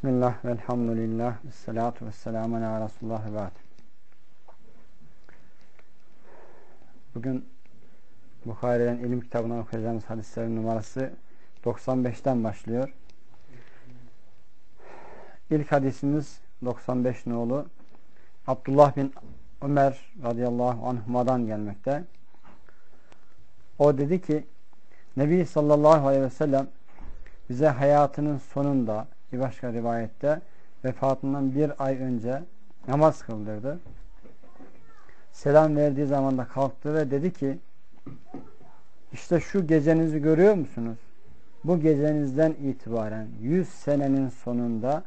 Bismillah, velhamdülillah, salatu ve selamu ala Resulullah ve ba'd. Bugün Bukhari'den ilim kitabına okuyacağımız hadislerin numarası 95'ten başlıyor. İlk hadisimiz 95 nolu Abdullah bin Ömer radıyallahu anhuma'dan gelmekte. O dedi ki Nebi sallallahu aleyhi ve sellem bize hayatının sonunda bir başka rivayette vefatından bir ay önce namaz kıldırdı. Selam verdiği zaman da kalktı ve dedi ki işte şu gecenizi görüyor musunuz? Bu gecenizden itibaren 100 senenin sonunda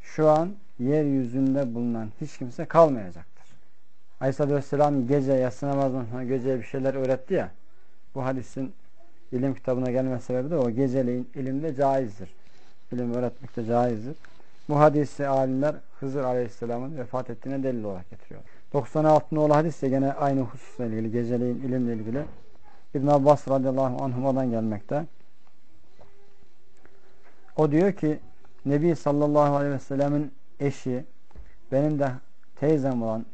şu an yeryüzünde bulunan hiç kimse kalmayacaktır. Aleyhisselatü Vesselam gece yatsı namazından sonra geceye bir şeyler öğretti ya bu hadisin ilim kitabına gelme sebebi de o geceleyin ilimde caizdir ilim öğretmek de caizdir. Bu hadisi alimler Hızır Aleyhisselam'ın vefat ettiğine delil olarak getiriyor. 96 nolu hadis de gene aynı hususla ilgili, geceleyin ilimle ilgili. İbn Abbas radıyallahu anhuma'dan gelmekte. O diyor ki Nebi sallallahu aleyhi ve sellemin eşi benim de teyzem olan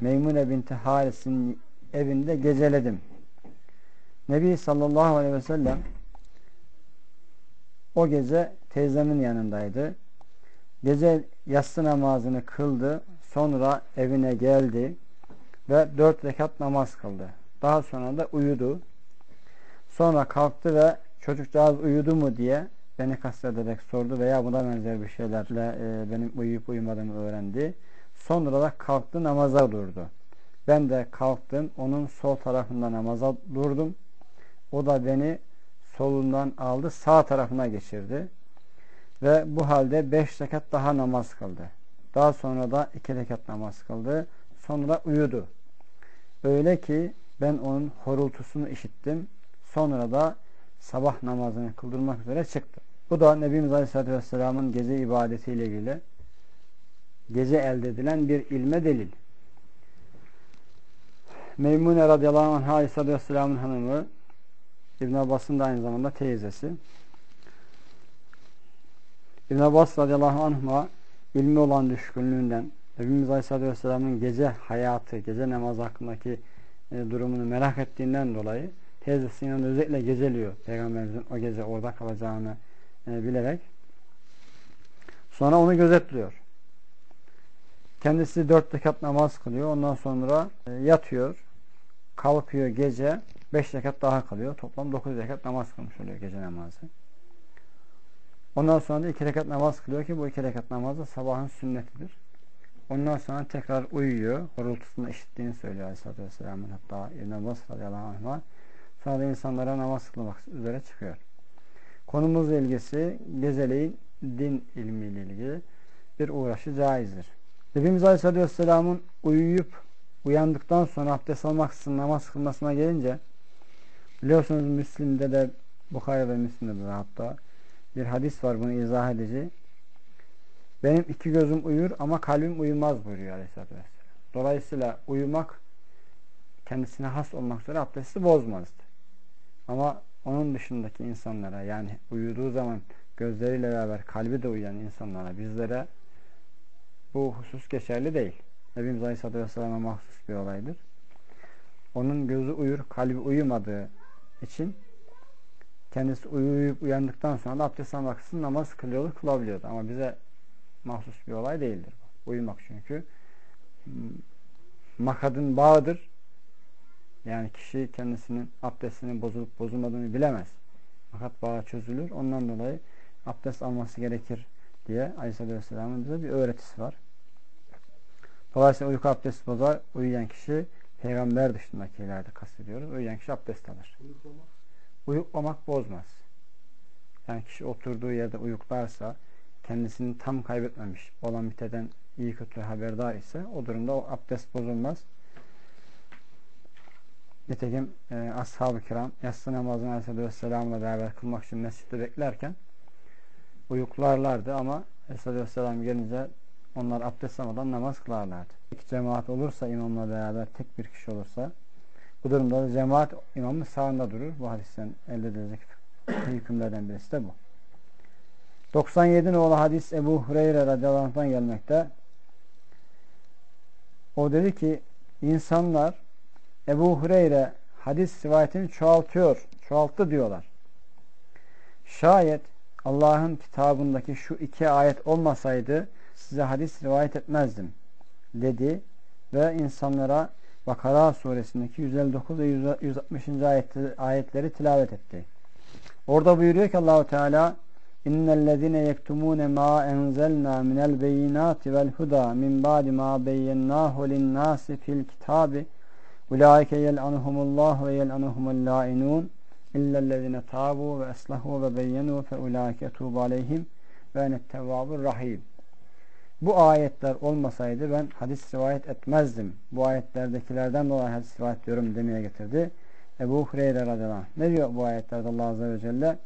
Meymune binti Haris'in evinde geceledim. Nebi sallallahu aleyhi ve sellem o gece teyzemin yanındaydı. Gece yatsı namazını kıldı. Sonra evine geldi ve dört rekat namaz kıldı. Daha sonra da uyudu. Sonra kalktı ve çocukcağız uyudu mu diye beni kastederek sordu veya buna benzer bir şeylerle e, benim uyuyup uyumadığımı öğrendi. Sonra da kalktı namaza durdu. Ben de kalktım onun sol tarafında namaza durdum. O da beni solundan aldı sağ tarafına geçirdi. Ve bu halde beş rekat daha namaz kıldı. Daha sonra da iki rekat namaz kıldı. Sonra uyudu. Öyle ki ben onun horultusunu işittim. Sonra da sabah namazını kıldırmak üzere çıktı. Bu da Nebimiz Aleyhisselatü Vesselam'ın gece ibadetiyle ilgili gece elde edilen bir ilme delil. Meymune radıyallahu anh Aleyhisselatü Vesselam'ın hanımı İbn Abbas'ın da aynı zamanda teyzesi. İbn Abbas radıyallahu anh'a ilmi olan düşkünlüğünden Nebimiz Aleyhisselatü Vesselam'ın gece hayatı, gece namaz hakkındaki e, durumunu merak ettiğinden dolayı teyzesinin özellikle geceliyor. Peygamberimizin o gece orada kalacağını e, bilerek. Sonra onu gözetliyor. Kendisi dört rekat namaz kılıyor. Ondan sonra e, yatıyor. Kalkıyor gece. Beş rekat daha kalıyor. Toplam dokuz rekat namaz kılmış oluyor gece namazı. Ondan sonra da iki rekat namaz kılıyor ki bu iki rekat namaz da sabahın sünnetidir. Ondan sonra tekrar uyuyor. Horultusunu işittiğini söylüyor Aleyhisselatü Vesselam'ın hatta İbn Abbas radıyallahu anh'a. Sonra da insanlara namaz kılmak üzere çıkıyor. Konumuzla ilgisi geceleyin din ilmiyle ilgili bir uğraşı caizdir. Nebimiz Aleyhisselatü Vesselam'ın uyuyup uyandıktan sonra abdest almak için namaz kılmasına gelince biliyorsunuz Müslim'de de Bukhara ve Müslim'de de hatta bir hadis var bunu izah edici. Benim iki gözüm uyur ama kalbim uyumaz buyuruyor Aleyhisselatü Vesselam. Dolayısıyla uyumak kendisine has olmak üzere abdesti bozmazdı. Ama onun dışındaki insanlara yani uyuduğu zaman gözleriyle beraber kalbi de uyuyan insanlara bizlere bu husus geçerli değil. Nebimiz Aleyhisselatü Vesselam'a mahsus bir olaydır. Onun gözü uyur, kalbi uyumadığı için kendisi uyuyup uyandıktan sonra da abdest almak için namaz kılıyordu, kılabiliyordu. Ama bize mahsus bir olay değildir. Uyumak çünkü makadın bağıdır. Yani kişi kendisinin abdestinin bozulup bozulmadığını bilemez. Makat bağı çözülür. Ondan dolayı abdest alması gerekir diye Aleyhisselatü Vesselam'ın bize bir öğretisi var. Dolayısıyla uyku abdest bozar. Uyuyan kişi peygamber dışındakilerde kastediyoruz. Uyuyan kişi abdest alır. Uyuklamak uyuklamak bozmaz. Yani kişi oturduğu yerde uyuklarsa kendisini tam kaybetmemiş olan biteden iyi kötü haberdar ise o durumda o abdest bozulmaz. Nitekim e, ashab-ı kiram yatsı namazını Aleyhisselatü Vesselam'la beraber kılmak için mescitte beklerken uyuklarlardı ama Aleyhisselatü Vesselam gelince onlar abdest almadan namaz kılarlardı. İki cemaat olursa imamla beraber tek bir kişi olursa bu durumda da cemaat imamın sağında durur. Bu hadisten elde edilecek hükümlerden birisi de bu. 97 nolu hadis Ebu Hureyre radıyallahu anh'tan gelmekte. O dedi ki insanlar Ebu Hureyre hadis rivayetini çoğaltıyor, çoğalttı diyorlar. Şayet Allah'ın kitabındaki şu iki ayet olmasaydı size hadis rivayet etmezdim dedi ve insanlara Bakara suresindeki 159 ve 160. ayetleri tilavet etti. Orada buyuruyor ki Allahu Teala İnnellezine yektumune ma enzelna minel beyinati vel huda min ba'di ma beyyennahu linnâsi fil kitabi ulaike yel'anuhumullahu ve yel'anuhumul la'inun illellezine tabu ve eslahu ve beyyenu fe ulaike etubu aleyhim ve enettevvabur rahim. Bu ayetler olmasaydı ben hadis rivayet etmezdim. Bu ayetlerdekilerden dolayı hadis rivayet diyorum demeye getirdi. Ebu Hureyre radıyallahu anh. Ne diyor bu ayetlerde Allah Azze ve Celle?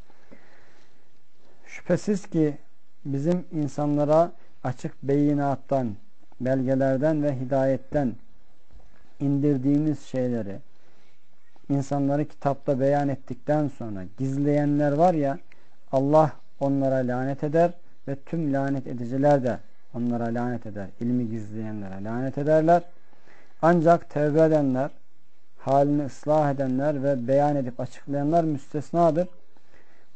Şüphesiz ki bizim insanlara açık beyinattan, belgelerden ve hidayetten indirdiğimiz şeyleri insanları kitapta beyan ettikten sonra gizleyenler var ya Allah onlara lanet eder ve tüm lanet ediciler de onlara lanet eder. İlmi gizleyenlere lanet ederler. Ancak tevbe edenler, halini ıslah edenler ve beyan edip açıklayanlar müstesnadır.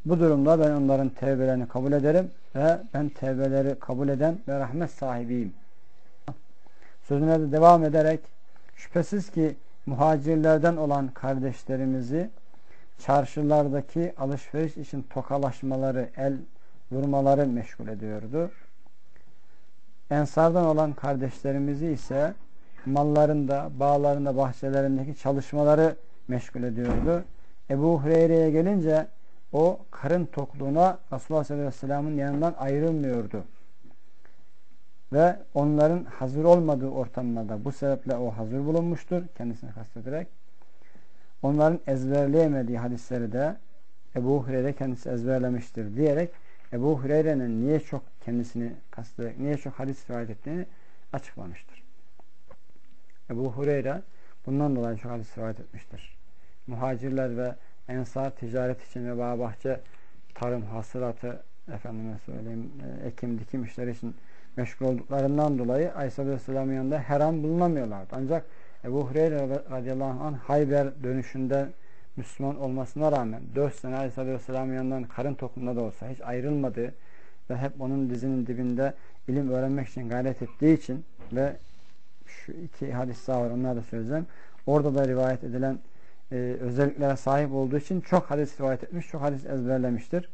Bu durumda ben onların tevbelerini kabul ederim ve ben tevbeleri kabul eden ve rahmet sahibiyim. Sözüne de devam ederek şüphesiz ki muhacirlerden olan kardeşlerimizi çarşılardaki alışveriş için tokalaşmaları, el vurmaları meşgul ediyordu. Ensardan olan kardeşlerimizi ise mallarında, bağlarında, bahçelerindeki çalışmaları meşgul ediyordu. Ebu Hureyre'ye gelince o karın tokluğuna Resulullah sallallahu aleyhi ve sellem'in yanından ayrılmıyordu. Ve onların hazır olmadığı ortamlarda bu sebeple o hazır bulunmuştur. Kendisini kastederek. Onların ezberleyemediği hadisleri de Ebu Hureyre kendisi ezberlemiştir diyerek Ebu Hureyre'nin niye çok kendisini kastederek, niye çok hadis rivayet ettiğini açıklamıştır. Ebu Hureyre bundan dolayı çok hadis rivayet etmiştir. Muhacirler ve ensar ticaret için ve bağ bahçe tarım hasılatı efendime söyleyeyim e, ekim dikim işleri için meşgul olduklarından dolayı Aleyhisselam'ın yanında her an bulunamıyorlardı. Ancak Ebu Hureyre radıyallahu anh Hayber dönüşünde Müslüman olmasına rağmen 4 sene Aleyhisselam'ın yanından karın tokunda da olsa hiç ayrılmadığı ve hep onun dizinin dibinde ilim öğrenmek için gayret ettiği için ve şu iki hadis daha var onları da söyleyeceğim. Orada da rivayet edilen e, özelliklere sahip olduğu için çok hadis rivayet etmiş, çok hadis ezberlemiştir.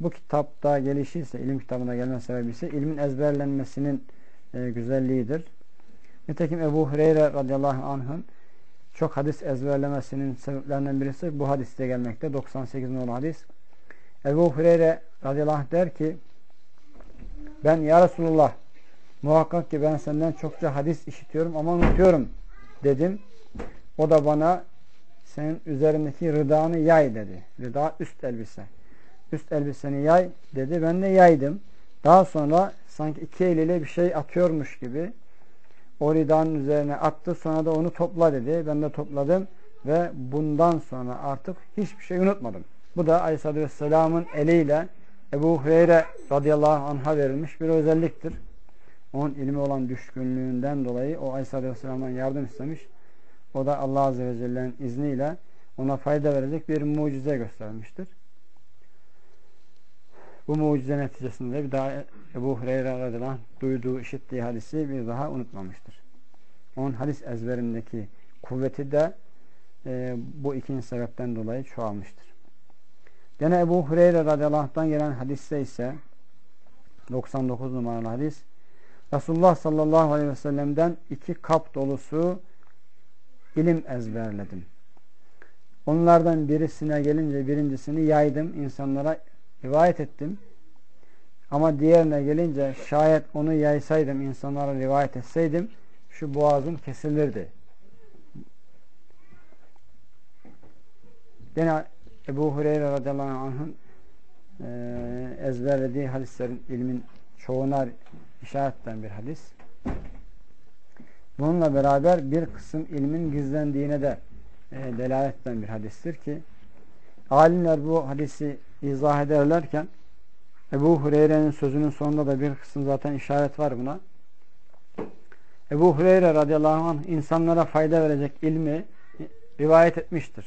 Bu kitapta gelişi ise, ilim kitabına gelme sebebi ise ilmin ezberlenmesinin e, güzelliğidir. Nitekim Ebu Hureyre radıyallahu anh'ın çok hadis ezberlemesinin sebeplerinden birisi bu hadiste gelmekte. 98 numaralı hadis. Ebu Hureyre radıyallahu anh der ki ben ya Resulullah muhakkak ki ben senden çokça hadis işitiyorum ama unutuyorum dedim. O da bana senin üzerindeki rıdanı yay dedi. Rıda üst elbise. Üst elbiseni yay dedi. Ben de yaydım. Daha sonra sanki iki eliyle bir şey atıyormuş gibi o ridanın üzerine attı. Sonra da onu topla dedi. Ben de topladım ve bundan sonra artık hiçbir şey unutmadım. Bu da Aleyhisselatü Vesselam'ın eliyle Ebu Hureyre radıyallahu anh'a verilmiş bir özelliktir. Onun ilmi olan düşkünlüğünden dolayı o Aleyhisselatü Vesselam'dan yardım istemiş. O da Allah Azze ve Celle'nin izniyle ona fayda verecek bir mucize göstermiştir. Bu mucize neticesinde bir daha Ebu Hureyre radıyallahu duyduğu, işittiği hadisi bir daha unutmamıştır. Onun hadis ezberindeki kuvveti de e, bu ikinci sebepten dolayı çoğalmıştır. Gene Ebu Hureyre radıyallahu anh'tan gelen hadiste ise 99 numaralı hadis Resulullah sallallahu aleyhi ve sellem'den iki kap dolusu ilim ezberledim. Onlardan birisine gelince birincisini yaydım, insanlara rivayet ettim. Ama diğerine gelince şayet onu yaysaydım, insanlara rivayet etseydim şu boğazım kesilirdi. Yine Ebu Hureyre radıyallahu anh'ın e, ezberlediği hadislerin ilmin çoğuna işaretten bir hadis. Bununla beraber bir kısım ilmin gizlendiğine de e, delaletten bir hadistir ki alimler bu hadisi izah ederlerken Ebu Hureyre'nin sözünün sonunda da bir kısım zaten işaret var buna. Ebu Hureyre radıyallahu anh insanlara fayda verecek ilmi rivayet etmiştir.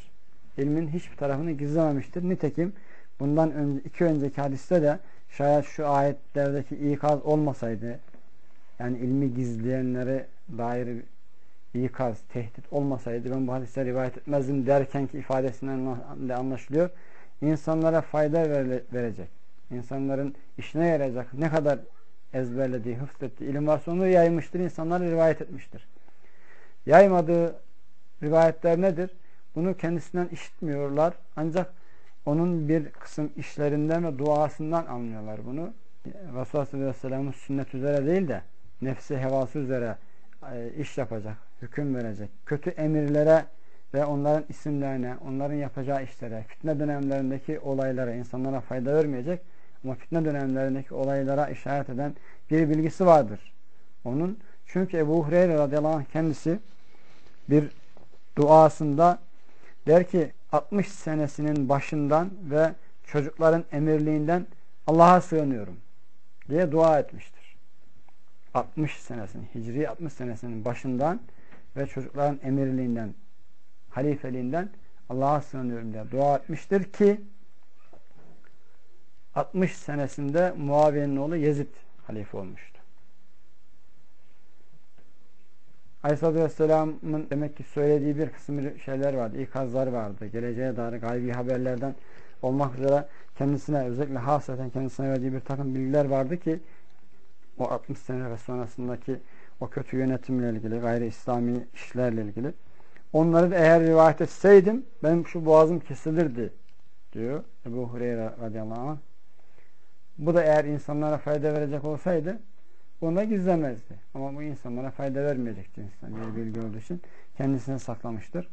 İlmin hiçbir tarafını gizlememiştir. Nitekim bundan önce, iki önceki hadiste de şayet şu ayetlerdeki ikaz olmasaydı yani ilmi gizleyenlere dair ikaz, tehdit olmasaydı ben bu hadisleri rivayet etmezdim derken ki ifadesinden de anlaşılıyor. İnsanlara fayda verecek. insanların işine yarayacak ne kadar ezberlediği, hıfzettiği ilim varsa onu yaymıştır. insanlara rivayet etmiştir. Yaymadığı rivayetler nedir? Bunu kendisinden işitmiyorlar. Ancak onun bir kısım işlerinden ve duasından anlıyorlar bunu. Resulullah sallallahu aleyhi ve sellem'in sünnet üzere değil de nefsi hevası üzere e, iş yapacak, hüküm verecek. Kötü emirlere ve onların isimlerine, onların yapacağı işlere, fitne dönemlerindeki olaylara, insanlara fayda vermeyecek ama fitne dönemlerindeki olaylara işaret eden bir bilgisi vardır. Onun çünkü Ebu Hureyre radıyallahu anh kendisi bir duasında der ki 60 senesinin başından ve çocukların emirliğinden Allah'a sığınıyorum diye dua etmiştir. 60 senesinin, Hicri 60 senesinin başından ve çocukların emirliğinden, halifeliğinden Allah'a sığınıyorum diye dua etmiştir ki 60 senesinde Muaviye'nin oğlu Yezid halife olmuştu. Aleyhisselatü Vesselam'ın demek ki söylediği bir kısım şeyler vardı, ikazlar vardı. Geleceğe dair gaybi haberlerden olmak üzere kendisine özellikle hasreten kendisine verdiği bir takım bilgiler vardı ki o 60 sene ve sonrasındaki o kötü yönetimle ilgili, gayri İslami işlerle ilgili. Onları da eğer rivayet etseydim benim şu boğazım kesilirdi diyor Ebu Hureyre radıyallahu anh. Bu da eğer insanlara fayda verecek olsaydı da gizlemezdi. Ama bu insanlara fayda vermeyecek cinsten bir bilgi olduğu için kendisine saklamıştır.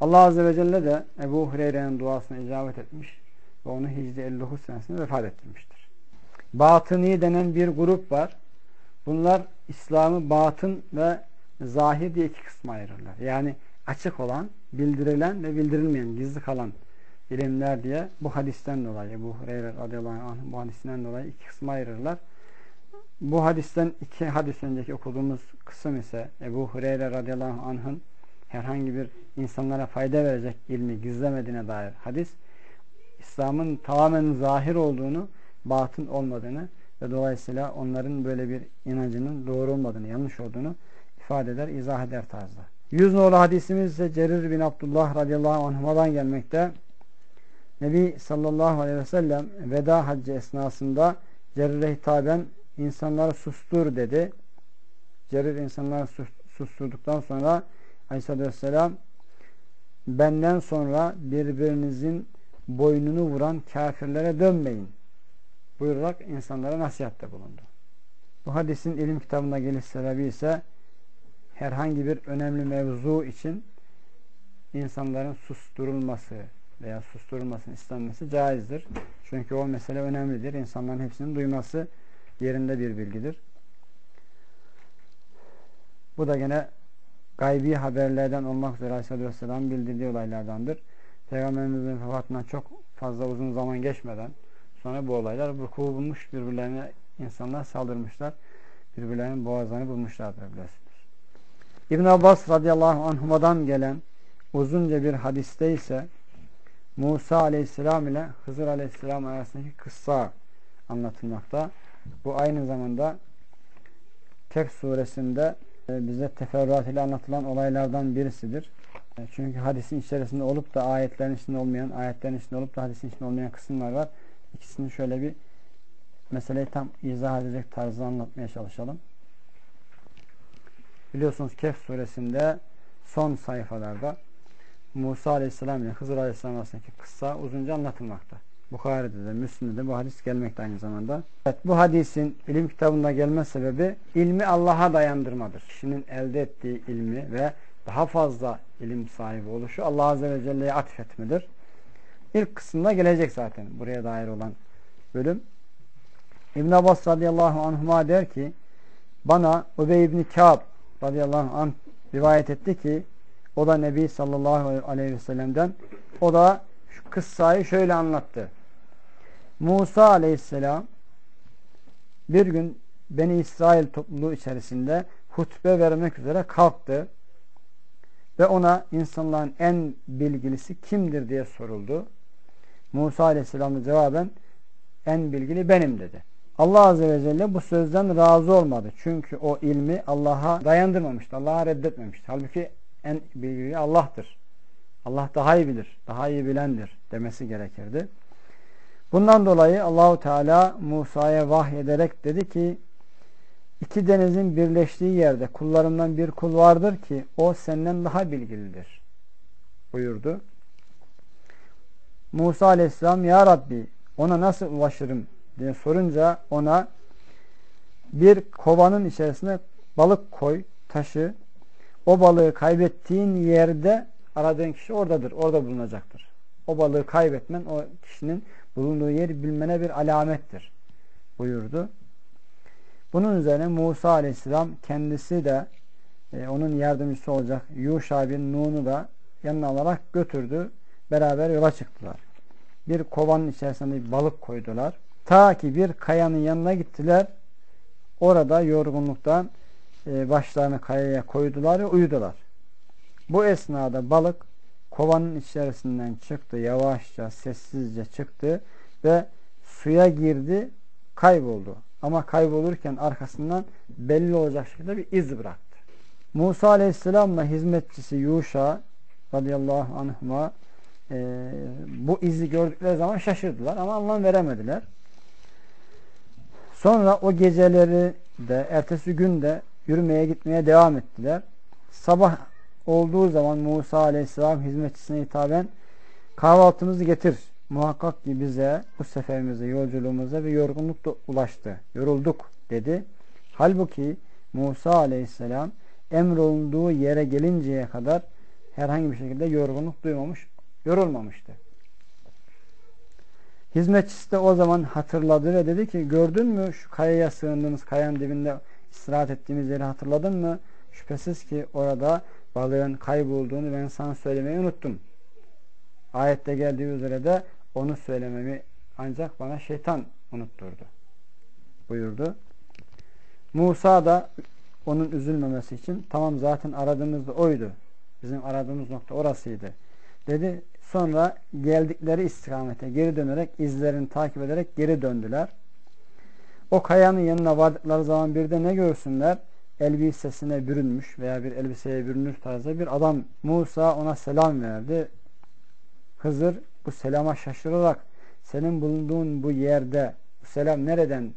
Allah Azze ve Celle de Ebu Hureyre'nin duasına icabet etmiş ve onu Hicri 59 senesinde vefat ettirmiştir. Batıni denen bir grup var. Bunlar İslam'ı batın ve zahir diye iki kısma ayırırlar. Yani açık olan, bildirilen ve bildirilmeyen, gizli kalan ilimler diye bu hadisten dolayı, bu Hureyre radıyallahu anh bu hadisinden dolayı iki kısma ayırırlar. Bu hadisten iki hadis önceki okuduğumuz kısım ise Ebu Hureyre radıyallahu anh'ın herhangi bir insanlara fayda verecek ilmi gizlemediğine dair hadis. İslam'ın tamamen zahir olduğunu, batın olmadığını ve dolayısıyla onların böyle bir inancının doğru olmadığını, yanlış olduğunu ifade eder, izah eder tarzda. Yüz nolu hadisimiz ise Cerir bin Abdullah radıyallahu anh'dan gelmekte. Nebi sallallahu aleyhi ve sellem veda haccı esnasında Cerir'e hitaben insanları sustur dedi. Cerir insanları susturduktan sonra aleyhissalatü vesselam benden sonra birbirinizin boynunu vuran kafirlere dönmeyin buyurarak insanlara nasihatte bulundu. Bu hadisin ilim kitabında geliş ise herhangi bir önemli mevzu için insanların susturulması veya susturulmasını istenmesi caizdir. Çünkü o mesele önemlidir. İnsanların hepsinin duyması yerinde bir bilgidir. Bu da gene gaybi haberlerden olmak üzere Aleyhisselatü Vesselam bildirdiği olaylardandır. Peygamberimizin vefatından çok fazla uzun zaman geçmeden sonra bu olaylar vuku bulmuş birbirlerine insanlar saldırmışlar. Birbirlerinin boğazlarını bulmuşlardır biliyorsunuz. İbn Abbas radıyallahu anhuma'dan gelen uzunca bir hadiste ise Musa aleyhisselam ile Hızır aleyhisselam arasındaki kıssa anlatılmakta. Bu aynı zamanda Kehf suresinde e, bize teferruat ile anlatılan olaylardan birisidir. E, çünkü hadisin içerisinde olup da ayetlerin içinde olmayan, ayetlerin içinde olup da hadisin içinde olmayan kısımlar var. İkisini şöyle bir meseleyi tam izah edecek tarzda anlatmaya çalışalım. Biliyorsunuz Kehf suresinde son sayfalarda Musa aleyhisselam ile Hızır aleyhisselam arasındaki kıssa uzunca anlatılmakta. Bukhari'de de Müslim'de de bu hadis gelmekte aynı zamanda. Evet, bu hadisin ilim kitabında gelme sebebi ilmi Allah'a dayandırmadır. Kişinin elde ettiği ilmi ve daha fazla ilim sahibi oluşu Allah Azze ve Celle'ye atfetmedir. İlk kısımda gelecek zaten buraya dair olan bölüm. İbn Abbas radıyallahu anhuma der ki bana Ubey ibn Kâb radıyallahu anh rivayet etti ki o da Nebi sallallahu aleyhi ve sellem'den o da şu kıssayı şöyle anlattı. Musa aleyhisselam bir gün Beni İsrail topluluğu içerisinde hutbe vermek üzere kalktı. Ve ona insanların en bilgilisi kimdir diye soruldu. Musa Aleyhisselam da cevaben en bilgili benim dedi. Allah Azze ve Celle bu sözden razı olmadı. Çünkü o ilmi Allah'a dayandırmamıştı. Allah'a reddetmemişti. Halbuki en bilgili Allah'tır. Allah daha iyi bilir, daha iyi bilendir demesi gerekirdi. Bundan dolayı Allahu Teala Musa'ya vahyederek dedi ki iki denizin birleştiği yerde kullarımdan bir kul vardır ki o senden daha bilgilidir buyurdu. Musa Aleyhisselam Ya Rabbi ona nasıl ulaşırım diye sorunca ona bir kovanın içerisine balık koy, taşı. O balığı kaybettiğin yerde aradığın kişi oradadır, orada bulunacaktır. O balığı kaybetmen o kişinin bulunduğu yeri bilmene bir alamettir buyurdu. Bunun üzerine Musa aleyhisselam kendisi de e, onun yardımcısı olacak Yuşa bin Nun'u da yanına alarak götürdü. Beraber yola çıktılar. Bir kovanın içerisinde bir balık koydular. Ta ki bir kayanın yanına gittiler. Orada yorgunluktan e, başlarını kayaya koydular ve uyudular. Bu esnada balık kovanın içerisinden çıktı. Yavaşça, sessizce çıktı ve suya girdi, kayboldu. Ama kaybolurken arkasından belli olacak şekilde bir iz bıraktı. Musa Aleyhisselam'la hizmetçisi Yuşa radıyallahu anhuma e, bu izi gördükleri zaman şaşırdılar ama anlam veremediler. Sonra o geceleri de ertesi gün de yürümeye gitmeye devam ettiler. Sabah olduğu zaman Musa Aleyhisselam hizmetçisine hitaben kahvaltımızı getir. Muhakkak ki bize bu seferimize, yolculuğumuza bir yorgunluk da ulaştı. Yorulduk dedi. Halbuki Musa Aleyhisselam emrolunduğu yere gelinceye kadar herhangi bir şekilde yorgunluk duymamış, yorulmamıştı. Hizmetçisi de o zaman hatırladı ve dedi ki gördün mü şu kayaya sığındığımız kayanın dibinde istirahat ettiğimiz yeri hatırladın mı? Şüphesiz ki orada balığın kaybolduğunu ben sana söylemeyi unuttum. Ayette geldiği üzere de onu söylememi ancak bana şeytan unutturdu. Buyurdu. Musa da onun üzülmemesi için tamam zaten aradığımız da oydu. Bizim aradığımız nokta orasıydı. Dedi. Sonra geldikleri istikamete geri dönerek izlerini takip ederek geri döndüler. O kayanın yanına vardıkları zaman bir de ne görsünler? Elbisesine bürünmüş veya bir elbiseye bürünmüş tarzda bir adam. Musa ona selam verdi. Hızır bu selama şaşırarak senin bulunduğun bu yerde bu selam nereden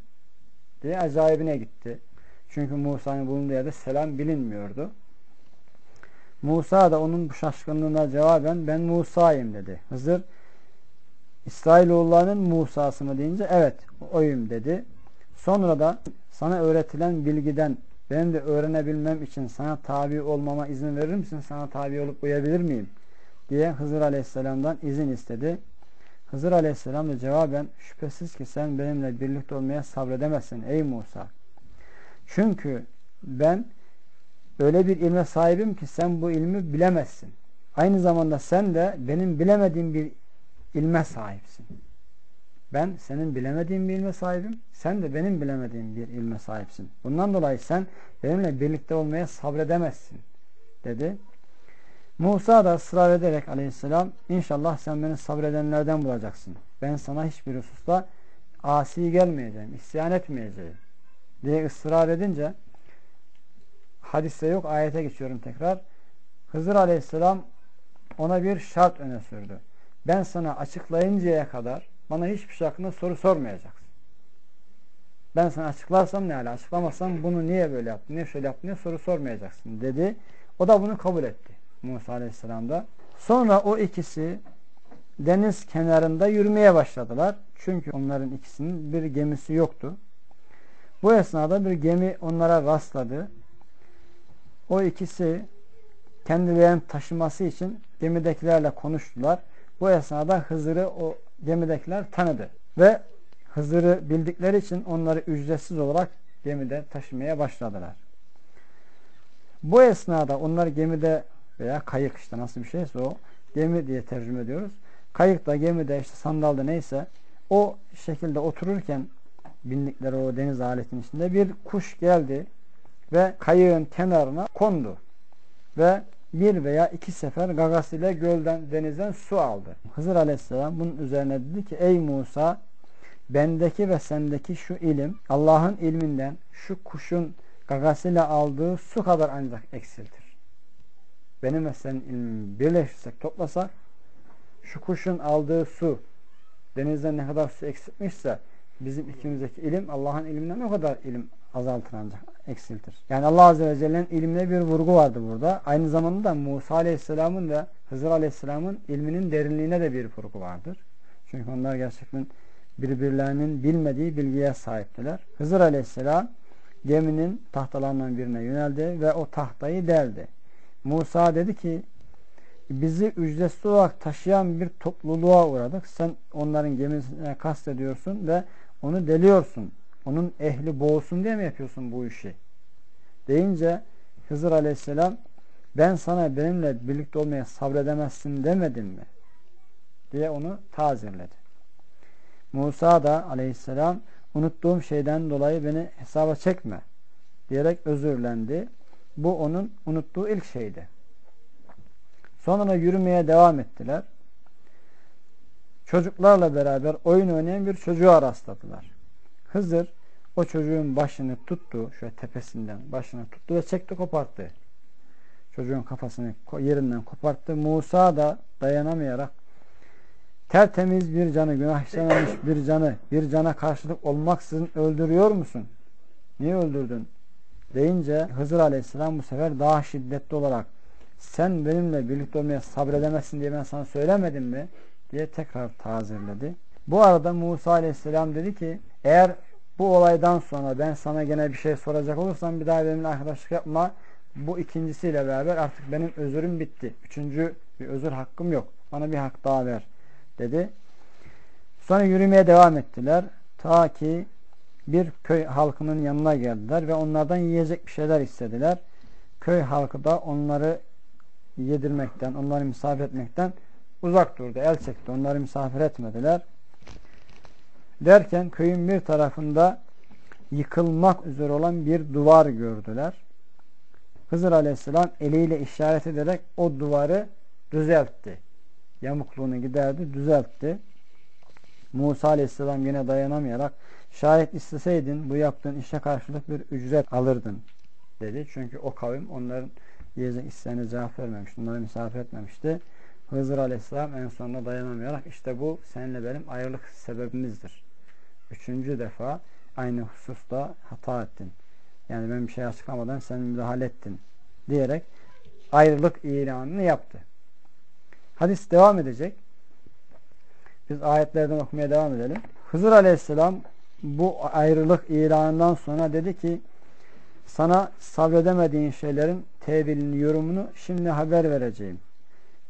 diye acayibine gitti. Çünkü Musa'nın bulunduğu yerde selam bilinmiyordu. Musa da onun bu şaşkınlığına cevaben ben Musa'yım dedi. Hızır İsrailoğullarının Musa'sı mı deyince evet oyum dedi. Sonra da sana öğretilen bilgiden benim de öğrenebilmem için sana tabi olmama izin verir misin? Sana tabi olup uyabilir miyim? diye Hızır Aleyhisselam'dan izin istedi. Hızır Aleyhisselam da cevaben şüphesiz ki sen benimle birlikte olmaya sabredemezsin ey Musa. Çünkü ben öyle bir ilme sahibim ki sen bu ilmi bilemezsin. Aynı zamanda sen de benim bilemediğim bir ilme sahipsin. Ben senin bilemediğin bir ilme sahibim. Sen de benim bilemediğim bir ilme sahipsin. Bundan dolayı sen benimle birlikte olmaya sabredemezsin dedi. Musa da ısrar ederek aleyhisselam inşallah sen beni sabredenlerden bulacaksın. Ben sana hiçbir hususta asi gelmeyeceğim, isyan etmeyeceğim diye ısrar edince hadiste yok ayete geçiyorum tekrar. Hızır aleyhisselam ona bir şart öne sürdü. Ben sana açıklayıncaya kadar bana hiçbir şey hakkında soru sormayacaksın. Ben sana açıklarsam ne hala açıklamazsam bunu niye böyle yaptın, niye şöyle yaptın diye soru sormayacaksın dedi. O da bunu kabul etti. Musa Aleyhisselam'da. Sonra o ikisi deniz kenarında yürümeye başladılar. Çünkü onların ikisinin bir gemisi yoktu. Bu esnada bir gemi onlara rastladı. O ikisi kendilerinin taşıması için gemidekilerle konuştular. Bu esnada Hızır'ı o gemidekiler tanıdı. Ve Hızır'ı bildikleri için onları ücretsiz olarak gemide taşımaya başladılar. Bu esnada onlar gemide veya kayık işte nasıl bir şeyse o gemi diye tercüme ediyoruz. Kayıkta, gemide, işte sandalda neyse o şekilde otururken bindikleri o deniz aletinin içinde bir kuş geldi ve kayığın kenarına kondu. Ve bir veya iki sefer gagasıyla gölden, denizden su aldı. Hızır Aleyhisselam bunun üzerine dedi ki ey Musa bendeki ve sendeki şu ilim Allah'ın ilminden şu kuşun gagasıyla aldığı su kadar ancak eksiltir. Benim ve senin ilmimi birleştirsek toplasak şu kuşun aldığı su denizden ne kadar su eksiltmişse bizim ikimizdeki ilim Allah'ın ilminden o kadar ilim azaltır ancak eksiltir. Yani Allah Azze ve Celle'nin ilmine bir vurgu vardı burada. Aynı zamanda da Musa Aleyhisselam'ın ve Hızır Aleyhisselam'ın ilminin derinliğine de bir vurgu vardır. Çünkü onlar gerçekten birbirlerinin bilmediği bilgiye sahiptiler. Hızır Aleyhisselam geminin tahtalarından birine yöneldi ve o tahtayı deldi. Musa dedi ki bizi ücretsiz olarak taşıyan bir topluluğa uğradık. Sen onların gemisine kastediyorsun ve onu deliyorsun. Onun ehli boğulsun diye mi yapıyorsun bu işi? Deyince Hızır Aleyhisselam ben sana benimle birlikte olmaya sabredemezsin demedim mi? diye onu tazirledi. Musa da aleyhisselam unuttuğum şeyden dolayı beni hesaba çekme diyerek özürlendi. Bu onun unuttuğu ilk şeydi. Sonra yürümeye devam ettiler. Çocuklarla beraber oyun oynayan bir çocuğa rastladılar. Hızır o çocuğun başını tuttu, şöyle tepesinden başını tuttu ve çekti koparttı. Çocuğun kafasını yerinden koparttı. Musa da dayanamayarak tertemiz bir canı, günah işlememiş bir canı, bir cana karşılık olmaksızın öldürüyor musun? Niye öldürdün? Deyince Hızır Aleyhisselam bu sefer daha şiddetli olarak sen benimle birlikte olmaya sabredemezsin diye ben sana söylemedim mi? diye tekrar tazirledi. Bu arada Musa Aleyhisselam dedi ki eğer bu olaydan sonra ben sana gene bir şey soracak olursam bir daha benimle arkadaşlık yapma. Bu ikincisiyle beraber artık benim özürüm bitti. Üçüncü bir özür hakkım yok. Bana bir hak daha ver dedi. Sonra yürümeye devam ettiler. Ta ki bir köy halkının yanına geldiler ve onlardan yiyecek bir şeyler istediler. Köy halkı da onları yedirmekten, onları misafir etmekten uzak durdu. El çekti. Onları misafir etmediler. Derken köyün bir tarafında yıkılmak üzere olan bir duvar gördüler. Hızır Aleyhisselam eliyle işaret ederek o duvarı düzeltti. Yamukluğunu giderdi, düzeltti. Musa Aleyhisselam yine dayanamayarak şayet isteseydin bu yaptığın işe karşılık bir ücret alırdın dedi. Çünkü o kavim onların yiyecek isteğine cevap vermemişti. Onları misafir etmemişti. Hızır Aleyhisselam en sonunda dayanamayarak işte bu seninle benim ayrılık sebebimizdir. Üçüncü defa aynı hususta hata ettin. Yani ben bir şey açıklamadan sen müdahale ettin diyerek ayrılık ilanını yaptı. Hadis devam edecek. Biz ayetlerden okumaya devam edelim. Hızır Aleyhisselam bu ayrılık ilanından sonra dedi ki sana sabredemediğin şeylerin tevilini, yorumunu şimdi haber vereceğim.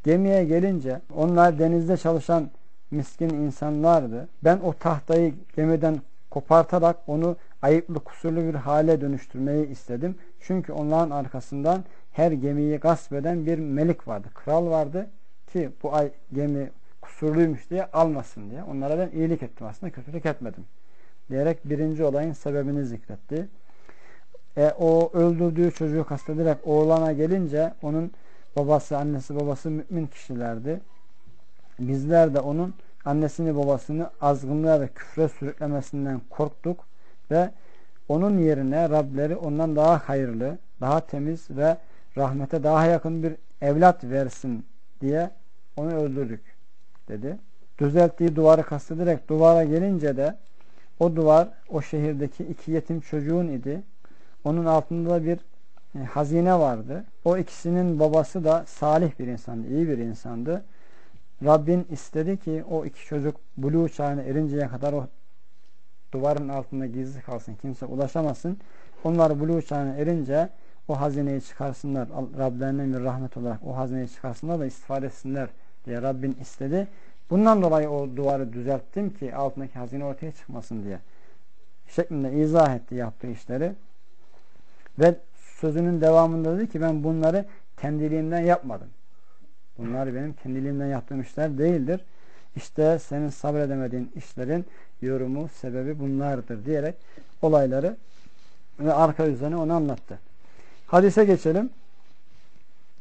Gemiye gelince onlar denizde çalışan miskin insanlardı. Ben o tahtayı gemiden kopartarak onu ayıplı kusurlu bir hale dönüştürmeyi istedim. Çünkü onların arkasından her gemiyi gasp eden bir melik vardı, kral vardı ki bu ay gemi kusurluymuş diye almasın diye. Onlara ben iyilik ettim aslında, kötülük etmedim. Diyerek birinci olayın sebebini zikretti. E, o öldürdüğü çocuğu kastederek oğlana gelince onun babası, annesi, babası mümin kişilerdi. Bizler de onun annesini babasını azgınlığa ve küfre sürüklemesinden korktuk ve onun yerine Rableri ondan daha hayırlı, daha temiz ve rahmete daha yakın bir evlat versin diye onu öldürdük dedi. Düzelttiği duvarı kastederek duvara gelince de o duvar o şehirdeki iki yetim çocuğun idi. Onun altında bir e, hazine vardı. O ikisinin babası da salih bir insandı, iyi bir insandı. Rabbin istedi ki o iki çocuk buluğ çağına erinceye kadar o duvarın altında gizli kalsın. Kimse ulaşamasın. Onlar buluğ çağına erince o hazineyi çıkarsınlar. Rablerinden bir rahmet olarak o hazineyi çıkarsınlar da istifade etsinler diye Rabbin istedi. Bundan dolayı o duvarı düzelttim ki altındaki hazine ortaya çıkmasın diye. Şeklinde izah etti yaptığı işleri. Ve sözünün devamında dedi ki ben bunları kendiliğimden yapmadım. Bunlar benim kendiliğimden yaptığım işler değildir. İşte senin sabredemediğin işlerin yorumu, sebebi bunlardır diyerek olayları ve arka yüzlerini onu anlattı. Hadise geçelim.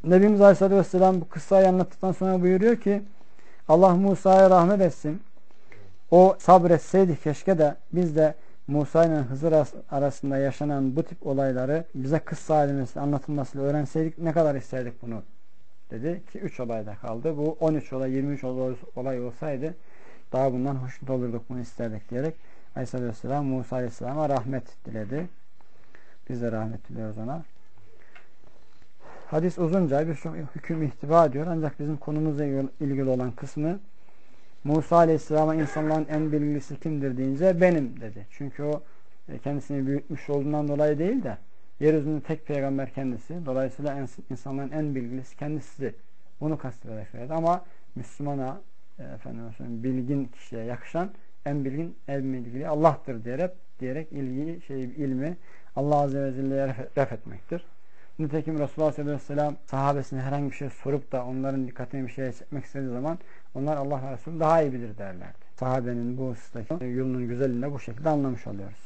Nebimiz Aleyhisselatü Vesselam bu kıssayı anlattıktan sonra buyuruyor ki Allah Musa'ya rahmet etsin. O sabretseydi keşke de biz de Musa ile Hızır arasında yaşanan bu tip olayları bize kıssa halimesi anlatılmasıyla öğrenseydik ne kadar isterdik bunu dedi ki 3 olayda kaldı. Bu 13 olay 23 olay olsaydı daha bundan hoşnut olurduk bunu isterdik diyerek Aleyhisselatü Vesselam Musa Aleyhisselam'a rahmet diledi. Biz de rahmet diliyoruz ona. Hadis uzunca birçok hüküm ihtiva ediyor. Ancak bizim konumuzla ilgili olan kısmı Musa Aleyhisselam'a insanların en bilgilisi kimdir deyince benim dedi. Çünkü o e, kendisini büyütmüş olduğundan dolayı değil de yeryüzünde tek peygamber kendisi. Dolayısıyla insanların en bilgilisi kendisi. Bunu kastederek söyledi. Ama Müslümana e, efendim, bilgin kişiye yakışan en bilgin en bilgili Allah'tır diyerek diyerek ilgiyi şey ilmi Allah Azze ve Celle'ye ref etmektir. Nitekim Resulullah sallallahu aleyhi ve sellem sahabesine herhangi bir şey sorup da onların dikkatini bir şeye çekmek istediği zaman onlar Allah Resulü daha iyi bilir derlerdi. Sahabenin bu hususdaki yolunun güzelliğini bu şekilde anlamış oluyoruz.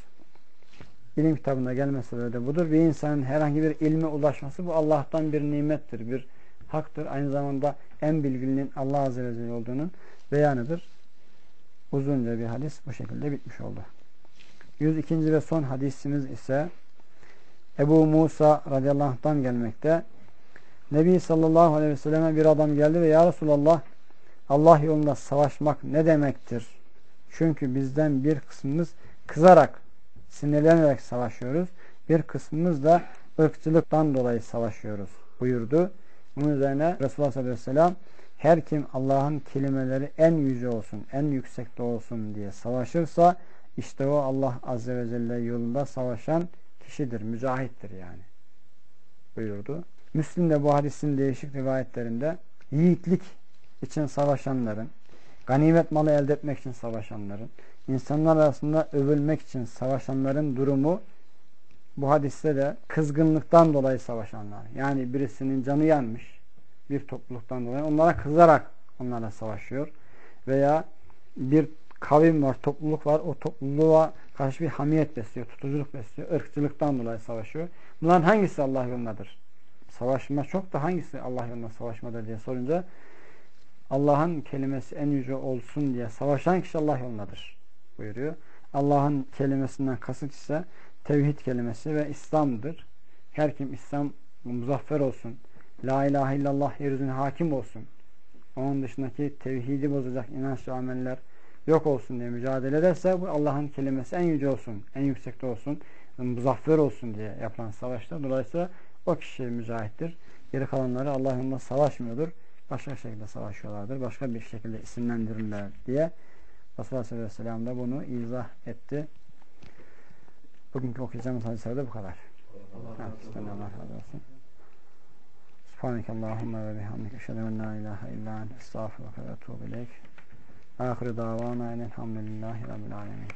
İlim kitabında gelmesi de budur. Bir insanın herhangi bir ilme ulaşması bu Allah'tan bir nimettir, bir haktır. Aynı zamanda en bilgilinin Allah Azze ve Celle olduğunun beyanıdır. Uzunca bir hadis bu şekilde bitmiş oldu. 102. ve son hadisimiz ise Ebu Musa radıyallahu anh'tan gelmekte. Nebi sallallahu aleyhi ve selleme bir adam geldi ve Ya Resulallah Allah yolunda savaşmak ne demektir? Çünkü bizden bir kısmımız kızarak, sinirlenerek savaşıyoruz. Bir kısmımız da ırkçılıktan dolayı savaşıyoruz buyurdu. Bunun üzerine Resulullah sallallahu aleyhi ve sellem her kim Allah'ın kelimeleri en yüce olsun, en yüksekte olsun diye savaşırsa işte o Allah azze ve celle yolunda savaşan kişidir, mücahittir yani buyurdu. Müslim de bu hadisin değişik rivayetlerinde yiğitlik için savaşanların, ganimet malı elde etmek için savaşanların, insanlar arasında övülmek için savaşanların durumu bu hadiste de kızgınlıktan dolayı savaşanlar. Yani birisinin canı yanmış bir topluluktan dolayı onlara kızarak onlarla savaşıyor. Veya bir kavim var, topluluk var. O topluluğa karşı bir hamiyet besliyor, tutuculuk besliyor. ırkçılıktan dolayı savaşıyor. Bunların hangisi Allah yolundadır? Savaşma çok da hangisi Allah yolunda savaşmadır diye sorunca Allah'ın kelimesi en yüce olsun diye savaşan kişi Allah yolundadır buyuruyor. Allah'ın kelimesinden kasıt ise tevhid kelimesi ve İslam'dır. Her kim İslam muzaffer olsun, La ilahe illallah yeryüzüne hakim olsun, onun dışındaki tevhidi bozacak inanç ve ameller yok olsun diye mücadele ederse bu Allah'ın kelimesi en yüce olsun, en yüksekte olsun, muzaffer olsun diye yapılan savaşta. Dolayısıyla o kişi mücahittir. Geri kalanları Allah savaşmıyordur. Başka şekilde savaşıyorlardır. Başka bir şekilde isimlendirirler diye Resulullah sallallahu aleyhi ve sellem de bunu izah etti. Bugünkü okuyacağımız hadislerde bu kadar. Allah razı olsun. Subhaneke Allahümme ve bihamdik. Eşhedü en la ilahe illa ente estağfurullah ve etûbü ileyk. Ahire davana enelhamdülillahi rabbil alemin.